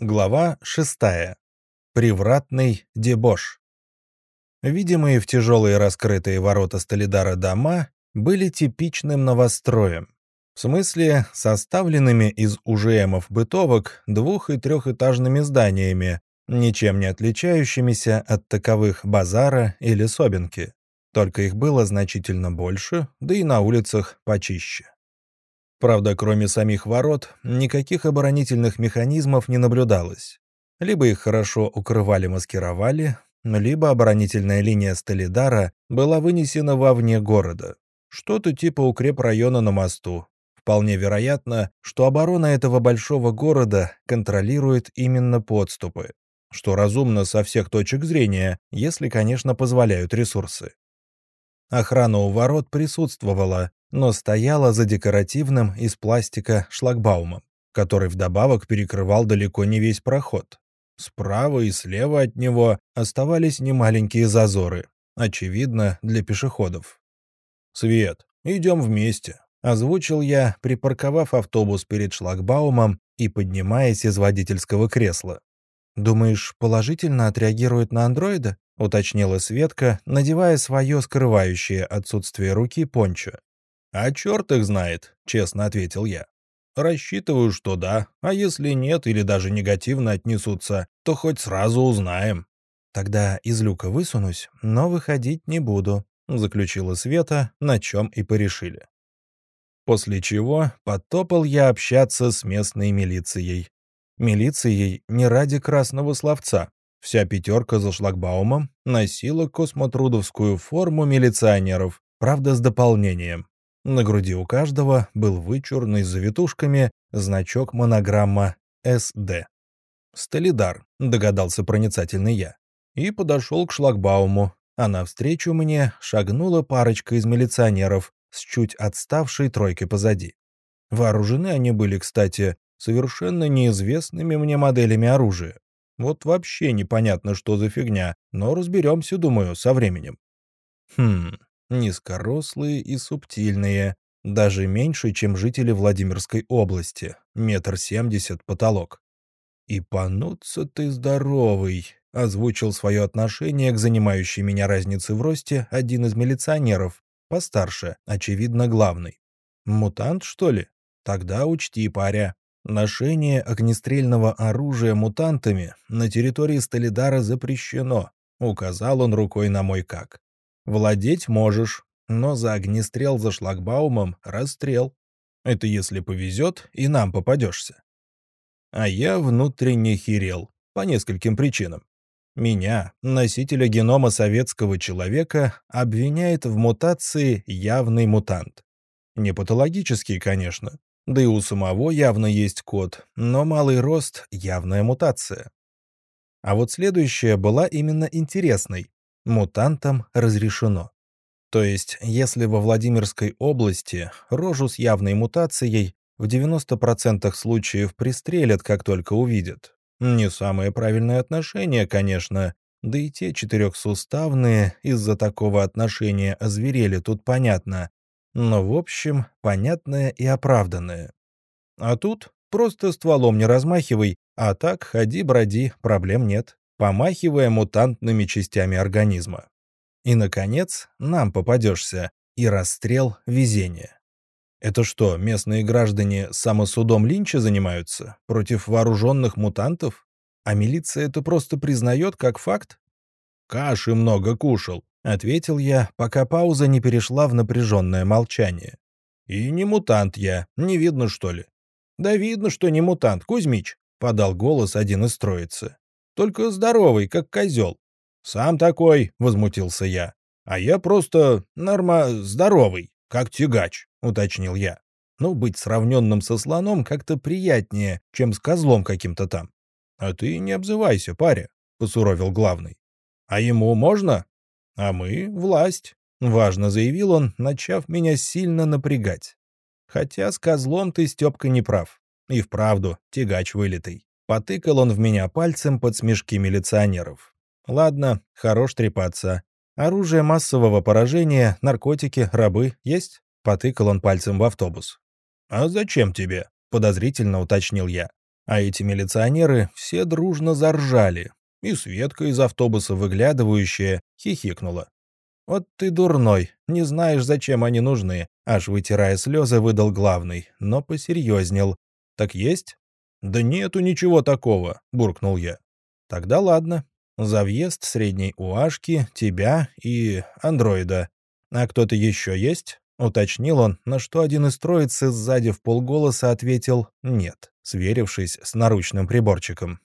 Глава 6. Привратный дебош. Видимые в тяжелые раскрытые ворота Столидара дома были типичным новостроем. В смысле, составленными из ужемов бытовок двух- и трехэтажными зданиями, ничем не отличающимися от таковых базара или собинки. Только их было значительно больше, да и на улицах почище. Правда, кроме самих ворот, никаких оборонительных механизмов не наблюдалось. Либо их хорошо укрывали-маскировали, либо оборонительная линия Столидара была вынесена вовне города. Что-то типа укрепрайона на мосту. Вполне вероятно, что оборона этого большого города контролирует именно подступы, что разумно со всех точек зрения, если, конечно, позволяют ресурсы. Охрана у ворот присутствовала, но стояла за декоративным из пластика шлагбаумом, который вдобавок перекрывал далеко не весь проход. Справа и слева от него оставались немаленькие зазоры, очевидно, для пешеходов. «Свет, идем вместе», — озвучил я, припарковав автобус перед шлагбаумом и поднимаясь из водительского кресла. «Думаешь, положительно отреагирует на андроида?» — уточнила Светка, надевая свое скрывающее отсутствие руки пончо. «А черт их знает», — честно ответил я. «Рассчитываю, что да, а если нет или даже негативно отнесутся, то хоть сразу узнаем». «Тогда из люка высунусь, но выходить не буду», — заключила Света, на чем и порешили. После чего потопал я общаться с местной милицией. Милицией не ради красного словца. Вся пятерка за шлагбаумом носила космотрудовскую форму милиционеров, правда с дополнением. На груди у каждого был вычурный с завитушками значок монограмма «СД». «Столидар», — догадался проницательный я. И подошел к шлагбауму, а навстречу мне шагнула парочка из милиционеров с чуть отставшей тройкой позади. Вооружены они были, кстати, совершенно неизвестными мне моделями оружия. Вот вообще непонятно, что за фигня, но разберемся, думаю, со временем. Хм, низкорослые и субтильные, даже меньше, чем жители Владимирской области, метр семьдесят потолок. «И пануться ты здоровый», — озвучил свое отношение к занимающей меня разнице в росте один из милиционеров, постарше, очевидно, главный. «Мутант, что ли? Тогда учти, паря. Ношение огнестрельного оружия мутантами на территории Столидара запрещено», — указал он рукой на мой как. Владеть можешь, но за огнестрел за шлагбаумом — расстрел. Это если повезет, и нам попадешься. А я внутренне херел, по нескольким причинам. Меня, носителя генома советского человека, обвиняет в мутации явный мутант. Не патологический, конечно, да и у самого явно есть код, но малый рост — явная мутация. А вот следующая была именно интересной мутантам разрешено. То есть, если во Владимирской области рожу с явной мутацией в 90% случаев пристрелят, как только увидят. Не самое правильное отношение, конечно, да и те четырехсуставные из-за такого отношения озверели, тут понятно. Но, в общем, понятное и оправданное. А тут просто стволом не размахивай, а так ходи-броди, проблем нет помахивая мутантными частями организма. И, наконец, нам попадешься, и расстрел везения. Это что, местные граждане самосудом Линча занимаются? Против вооруженных мутантов? А милиция это просто признает как факт? «Каши много кушал», — ответил я, пока пауза не перешла в напряженное молчание. «И не мутант я, не видно, что ли?» «Да видно, что не мутант, Кузьмич», — подал голос один из троицы только здоровый, как козел. «Сам такой», — возмутился я. «А я просто норма здоровый, как тягач», — уточнил я. «Ну, быть сравненным со слоном как-то приятнее, чем с козлом каким-то там». «А ты не обзывайся, паря», — посуровил главный. «А ему можно?» «А мы — власть», — важно заявил он, начав меня сильно напрягать. «Хотя с козлом ты, Степка, не прав. И вправду, тягач вылитый. Потыкал он в меня пальцем под смешки милиционеров. Ладно, хорош трепаться. Оружие массового поражения, наркотики, рабы есть? Потыкал он пальцем в автобус. «А зачем тебе?» — подозрительно уточнил я. А эти милиционеры все дружно заржали, и Светка из автобуса, выглядывающая, хихикнула. «Вот ты дурной, не знаешь, зачем они нужны», аж вытирая слезы, выдал главный, но посерьезнел. «Так есть?» «Да нету ничего такого», — буркнул я. «Тогда ладно. За въезд средней УАшки, тебя и андроида. А кто-то еще есть?» — уточнил он, на что один из троицы сзади в полголоса ответил «нет», сверившись с наручным приборчиком.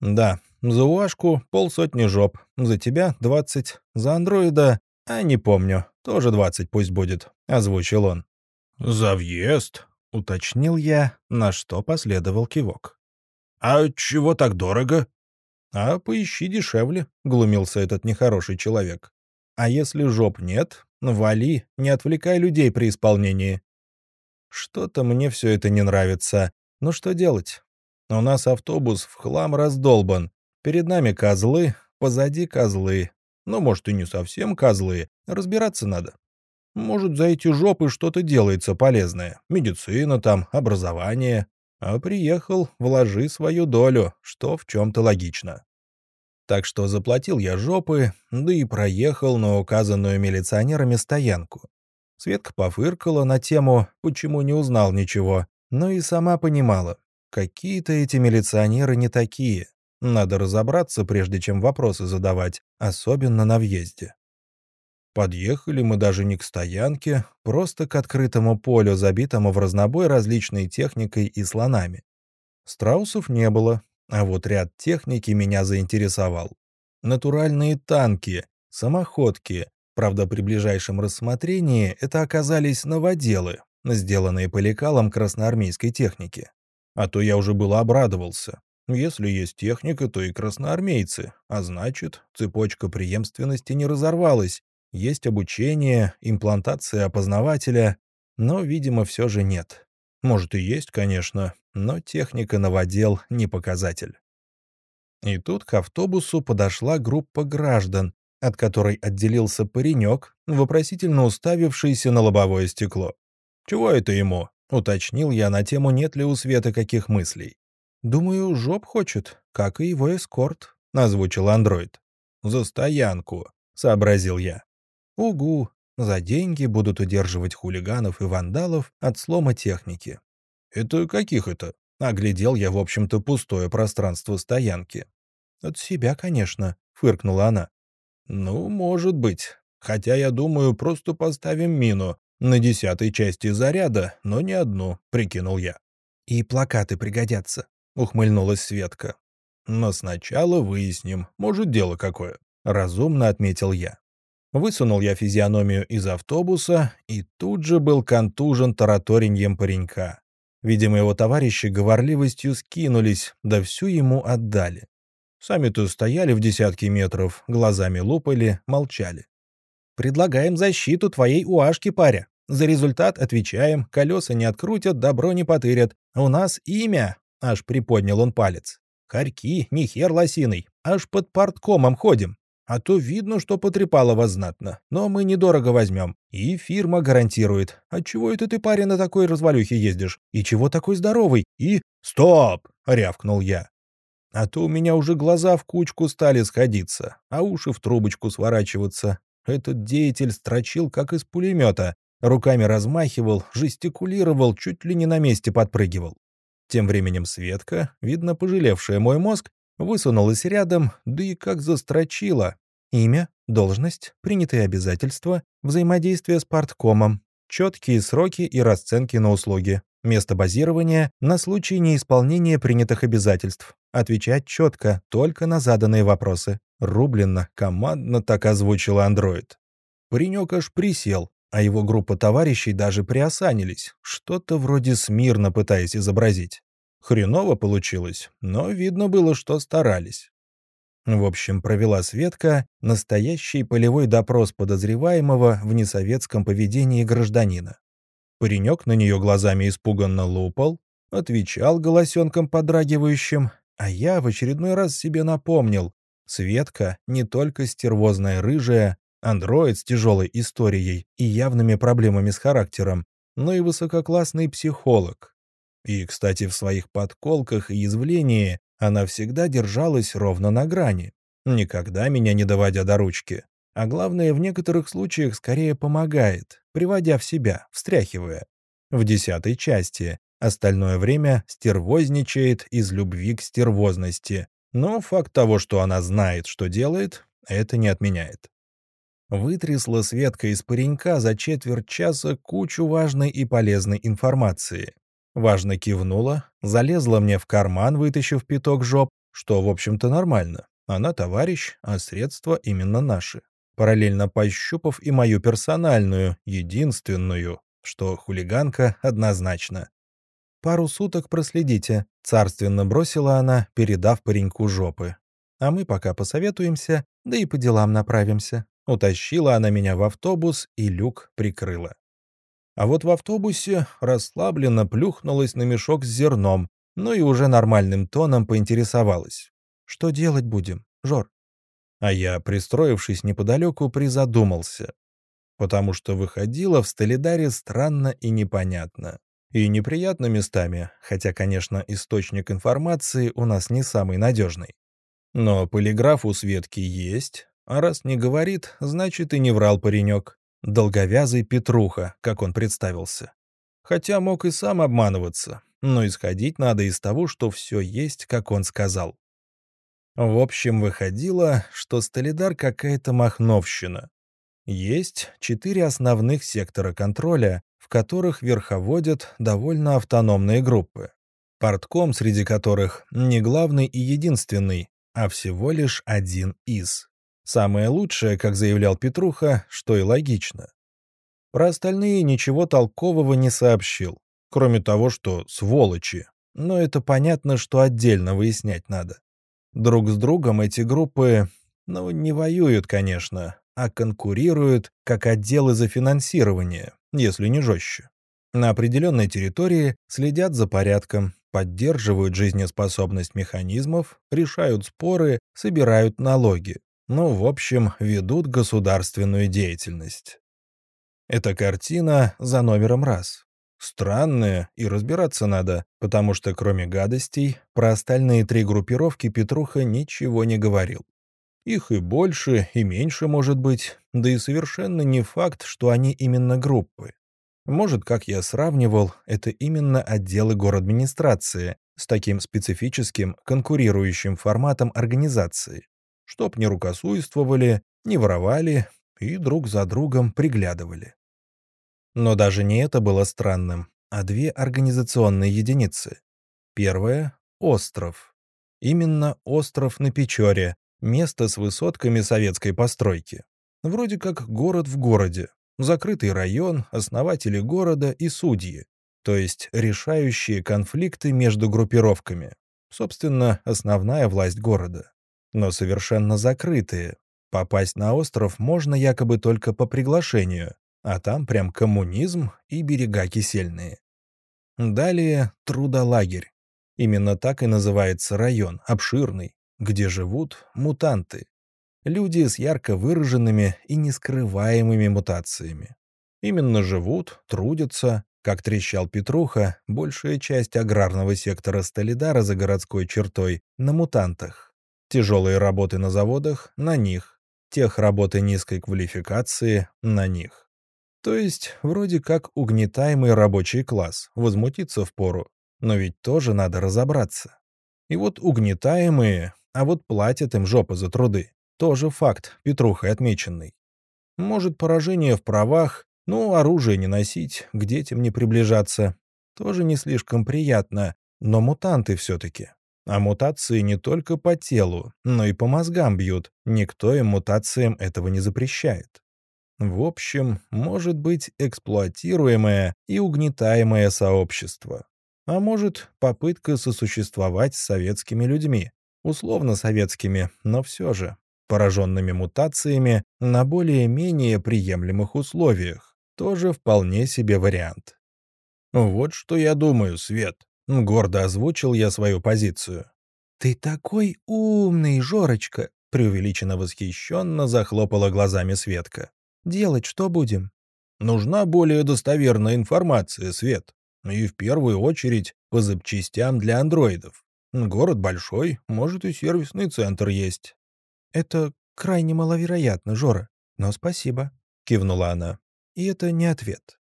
«Да, за УАшку полсотни жоп, за тебя двадцать, за андроида, а не помню, тоже двадцать пусть будет», — озвучил он. «За въезд?» — уточнил я, на что последовал кивок. «А чего так дорого?» «А поищи дешевле», — глумился этот нехороший человек. «А если жоп нет, вали, не отвлекай людей при исполнении». Что-то мне все это не нравится. Ну что делать? У нас автобус в хлам раздолбан. Перед нами козлы, позади козлы. Ну, может, и не совсем козлы. Разбираться надо. Может, за эти жопы что-то делается полезное. Медицина там, образование. А приехал, вложи свою долю, что в чем-то логично. Так что заплатил я жопы, да и проехал на указанную милиционерами стоянку. Светка пофыркала на тему, почему не узнал ничего, но и сама понимала, какие-то эти милиционеры не такие. Надо разобраться, прежде чем вопросы задавать, особенно на въезде. Подъехали мы даже не к стоянке, просто к открытому полю, забитому в разнобой различной техникой и слонами. Страусов не было, а вот ряд техники меня заинтересовал. Натуральные танки, самоходки. Правда, при ближайшем рассмотрении это оказались новоделы, сделанные по лекалам красноармейской техники. А то я уже было обрадовался. Если есть техника, то и красноармейцы, а значит, цепочка преемственности не разорвалась. Есть обучение, имплантация опознавателя, но, видимо, все же нет. Может и есть, конечно, но техника новодел не показатель. И тут к автобусу подошла группа граждан, от которой отделился паренек, вопросительно уставившийся на лобовое стекло. «Чего это ему?» — уточнил я на тему, нет ли у Света каких мыслей. «Думаю, жоп хочет, как и его эскорт», — озвучил андроид. «За стоянку», — сообразил я. «Угу, за деньги будут удерживать хулиганов и вандалов от слома техники». «Это каких это?» — оглядел я, в общем-то, пустое пространство стоянки. «От себя, конечно», — фыркнула она. «Ну, может быть. Хотя, я думаю, просто поставим мину на десятой части заряда, но не одну», — прикинул я. «И плакаты пригодятся», ухмыльнулась Светка. «Но сначала выясним, может, дело какое», — разумно отметил я. Высунул я физиономию из автобуса и тут же был контужен таратореньем паренька. Видимо, его товарищи говорливостью скинулись, да всю ему отдали. Сами-то стояли в десятки метров, глазами лупали, молчали. «Предлагаем защиту твоей уашки, паря. За результат отвечаем, колеса не открутят, добро не потырят. У нас имя, Аж приподнял он палец. Харьки, не хер лосиный, аж под порткомом ходим. А то видно, что потрепало вас знатно, но мы недорого возьмем. И фирма гарантирует. Отчего это ты, парень, на такой развалюхе ездишь? И чего такой здоровый? И... Стоп! — рявкнул я. А то у меня уже глаза в кучку стали сходиться, а уши в трубочку сворачиваться. Этот деятель строчил, как из пулемета. Руками размахивал, жестикулировал, чуть ли не на месте подпрыгивал. Тем временем Светка, видно пожалевшая мой мозг, высунулась рядом, да и как застрочила. Имя, должность, принятые обязательства, взаимодействие с парткомом, четкие сроки и расценки на услуги, место базирования на случай неисполнения принятых обязательств. Отвечать четко, только на заданные вопросы. Рубленно, командно так озвучил андроид. Паренек аж присел, а его группа товарищей даже приосанились, что-то вроде смирно пытаясь изобразить. Хреново получилось, но видно было, что старались. В общем, провела Светка настоящий полевой допрос подозреваемого в несоветском поведении гражданина. Паренек на нее глазами испуганно лупал, отвечал голосенком подрагивающим, а я в очередной раз себе напомнил, Светка не только стервозная рыжая, андроид с тяжелой историей и явными проблемами с характером, но и высококлассный психолог. И, кстати, в своих подколках и язвлении она всегда держалась ровно на грани, никогда меня не доводя до ручки. А главное, в некоторых случаях скорее помогает, приводя в себя, встряхивая. В десятой части остальное время стервозничает из любви к стервозности, но факт того, что она знает, что делает, это не отменяет. Вытрясла Светка из паренька за четверть часа кучу важной и полезной информации. Важно кивнула, залезла мне в карман, вытащив пяток жоп, что, в общем-то, нормально. Она товарищ, а средства именно наши. Параллельно пощупав и мою персональную, единственную, что хулиганка однозначно. «Пару суток проследите», — царственно бросила она, передав пареньку жопы. «А мы пока посоветуемся, да и по делам направимся». Утащила она меня в автобус и люк прикрыла. А вот в автобусе расслабленно плюхнулась на мешок с зерном, ну и уже нормальным тоном поинтересовалась. «Что делать будем, Жор?» А я, пристроившись неподалеку, призадумался. Потому что выходило в Столидаре странно и непонятно. И неприятно местами, хотя, конечно, источник информации у нас не самый надежный. Но полиграф у Светки есть, а раз не говорит, значит и не врал паренек. Долговязый Петруха, как он представился. Хотя мог и сам обманываться, но исходить надо из того, что все есть, как он сказал. В общем, выходило, что Столидар какая-то махновщина. Есть четыре основных сектора контроля, в которых верховодят довольно автономные группы. Портком, среди которых не главный и единственный, а всего лишь один из. Самое лучшее, как заявлял Петруха, что и логично. Про остальные ничего толкового не сообщил, кроме того, что сволочи. Но это понятно, что отдельно выяснять надо. Друг с другом эти группы, ну, не воюют, конечно, а конкурируют как отделы за финансирование, если не жестче. На определенной территории следят за порядком, поддерживают жизнеспособность механизмов, решают споры, собирают налоги. Ну, в общем, ведут государственную деятельность. Эта картина за номером раз. Странная, и разбираться надо, потому что кроме гадостей, про остальные три группировки Петруха ничего не говорил. Их и больше, и меньше может быть, да и совершенно не факт, что они именно группы. Может, как я сравнивал, это именно отделы городадминистрации с таким специфическим конкурирующим форматом организации чтоб не рукосуйствовали, не воровали и друг за другом приглядывали. Но даже не это было странным, а две организационные единицы. Первая — остров. Именно остров на Печоре, место с высотками советской постройки. Вроде как город в городе, закрытый район, основатели города и судьи, то есть решающие конфликты между группировками. Собственно, основная власть города но совершенно закрытые. Попасть на остров можно якобы только по приглашению, а там прям коммунизм и берега кисельные. Далее трудолагерь. Именно так и называется район, обширный, где живут мутанты. Люди с ярко выраженными и нескрываемыми мутациями. Именно живут, трудятся, как трещал Петруха, большая часть аграрного сектора Столидара за городской чертой на мутантах. Тяжелые работы на заводах — на них. Тех работы низкой квалификации — на них. То есть, вроде как угнетаемый рабочий класс, возмутиться впору. Но ведь тоже надо разобраться. И вот угнетаемые, а вот платят им жопа за труды. Тоже факт, Петрухой отмеченный. Может, поражение в правах, ну, оружие не носить, к детям не приближаться. Тоже не слишком приятно, но мутанты все-таки. А мутации не только по телу, но и по мозгам бьют. Никто им мутациям этого не запрещает. В общем, может быть эксплуатируемое и угнетаемое сообщество. А может, попытка сосуществовать с советскими людьми. Условно советскими, но все же. Пораженными мутациями на более-менее приемлемых условиях. Тоже вполне себе вариант. Вот что я думаю, Свет. Гордо озвучил я свою позицию. «Ты такой умный, Жорочка!» — преувеличенно восхищенно захлопала глазами Светка. «Делать что будем?» «Нужна более достоверная информация, Свет. И в первую очередь по запчастям для андроидов. Город большой, может и сервисный центр есть. Это крайне маловероятно, Жора. Но спасибо, кивнула она. И это не ответ.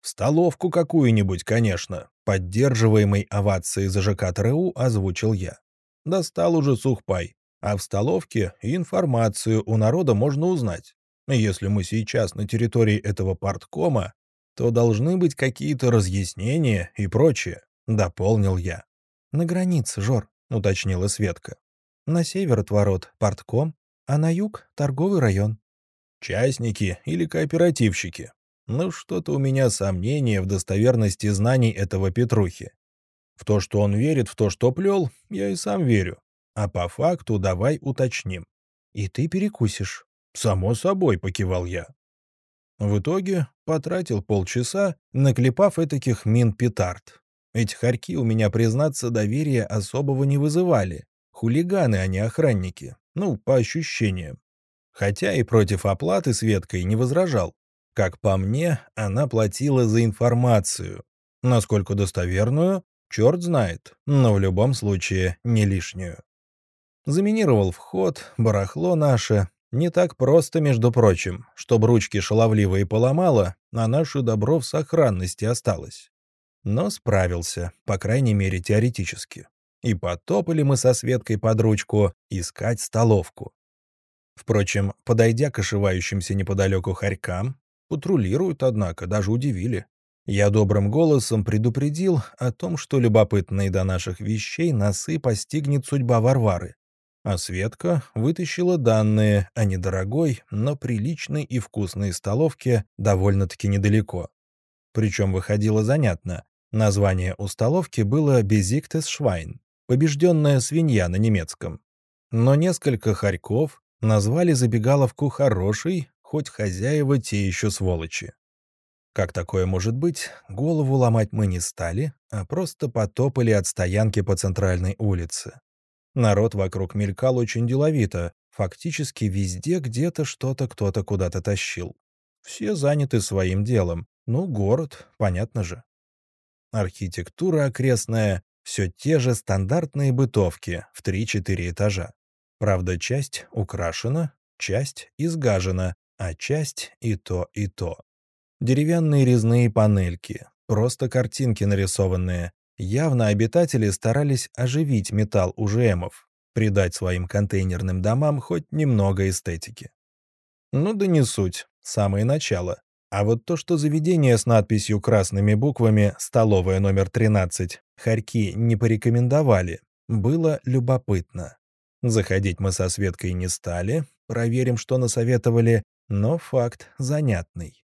В столовку какую-нибудь, конечно, поддерживаемой овацией за ЖК ТРУ озвучил я. Достал уже сухпай, а в столовке информацию у народа можно узнать. Если мы сейчас на территории этого парткома, то должны быть какие-то разъяснения и прочее, дополнил я. На границе, Жор, уточнила Светка. На север от ворот партком, а на юг — торговый район. Частники или кооперативщики. Ну, что-то у меня сомнения в достоверности знаний этого Петрухи. В то, что он верит в то, что плел, я и сам верю. А по факту давай уточним. И ты перекусишь. Само собой, покивал я. В итоге потратил полчаса, наклепав этаких мин-петард. Эти хорьки у меня, признаться, доверия особого не вызывали. Хулиганы, а не охранники. Ну, по ощущениям. Хотя и против оплаты Светкой не возражал. Как по мне, она платила за информацию. Насколько достоверную, черт знает, но в любом случае не лишнюю. Заминировал вход, барахло наше. Не так просто, между прочим, чтобы ручки шаловливые поломало, а наше добро в сохранности осталось. Но справился, по крайней мере, теоретически. И потопали мы со Светкой под ручку искать столовку. Впрочем, подойдя к ошивающимся неподалеку хорькам, патрулируют, однако, даже удивили. Я добрым голосом предупредил о том, что любопытные до наших вещей носы постигнет судьба Варвары. А Светка вытащила данные о недорогой, но приличной и вкусной столовке довольно-таки недалеко. Причем выходило занятно. Название у столовки было «Безиктес Швайн», побежденная свинья на немецком. Но несколько хорьков назвали забегаловку хорошей, хоть хозяева те еще сволочи. Как такое может быть, голову ломать мы не стали, а просто потопали от стоянки по центральной улице. Народ вокруг мелькал очень деловито, фактически везде где-то что-то кто-то куда-то тащил. Все заняты своим делом, ну, город, понятно же. Архитектура окрестная, все те же стандартные бытовки в 3-4 этажа. Правда, часть украшена, часть изгажена, а часть и то, и то. Деревянные резные панельки, просто картинки нарисованные. Явно обитатели старались оживить металл УЖМов, придать своим контейнерным домам хоть немного эстетики. Ну да не суть, самое начало. А вот то, что заведение с надписью красными буквами «Столовая номер 13» хорьки не порекомендовали, было любопытно. Заходить мы со Светкой не стали, проверим, что насоветовали, но факт занятный.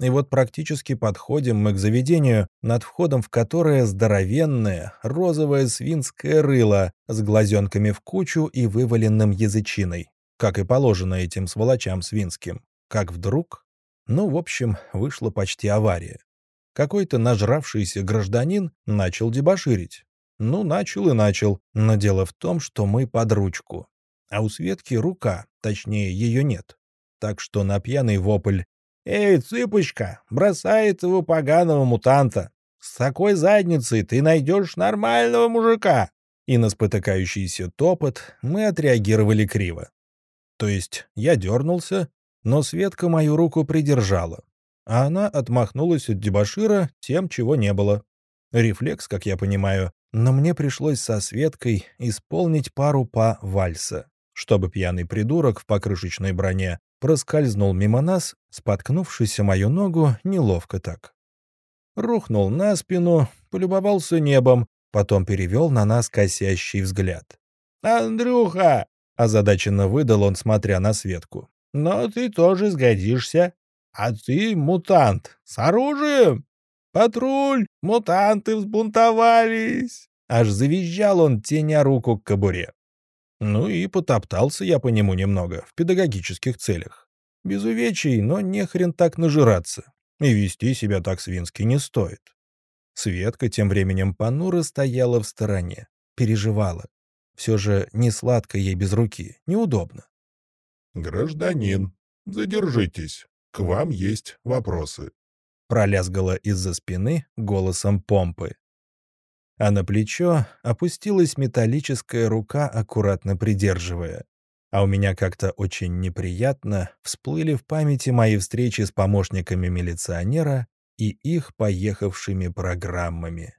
И вот практически подходим мы к заведению, над входом в которое здоровенное розовое свинское рыло с глазенками в кучу и вываленным язычиной, как и положено этим сволочам свинским. Как вдруг ну, в общем, вышла почти авария. Какой-то нажравшийся гражданин начал дебоширить. Ну, начал и начал, но дело в том, что мы под ручку. А у Светки рука, точнее, ее нет. Так что на пьяный вопль «Эй, цыпочка, бросай этого поганого мутанта! С такой задницей ты найдешь нормального мужика!» И на спотыкающийся топот мы отреагировали криво. То есть я дернулся, но Светка мою руку придержала, а она отмахнулась от дебошира тем, чего не было. Рефлекс, как я понимаю, но мне пришлось со Светкой исполнить пару па вальса, чтобы пьяный придурок в покрышечной броне проскользнул мимо нас, споткнувшись о мою ногу неловко так. Рухнул на спину, полюбовался небом, потом перевел на нас косящий взгляд. «Андрюха!» — озадаченно выдал он, смотря на Светку но ты тоже сгодишься. А ты мутант с оружием. Патруль, мутанты взбунтовались. Аж завизжал он, теня руку к кобуре. Ну и потоптался я по нему немного, в педагогических целях. Без увечий, но не хрен так нажираться. И вести себя так свински не стоит. Светка тем временем понуро стояла в стороне, переживала. Все же не сладко ей без руки, неудобно. «Гражданин, задержитесь. К вам есть вопросы». пролязгала из-за спины голосом помпы. А на плечо опустилась металлическая рука, аккуратно придерживая. А у меня как-то очень неприятно всплыли в памяти мои встречи с помощниками милиционера и их поехавшими программами.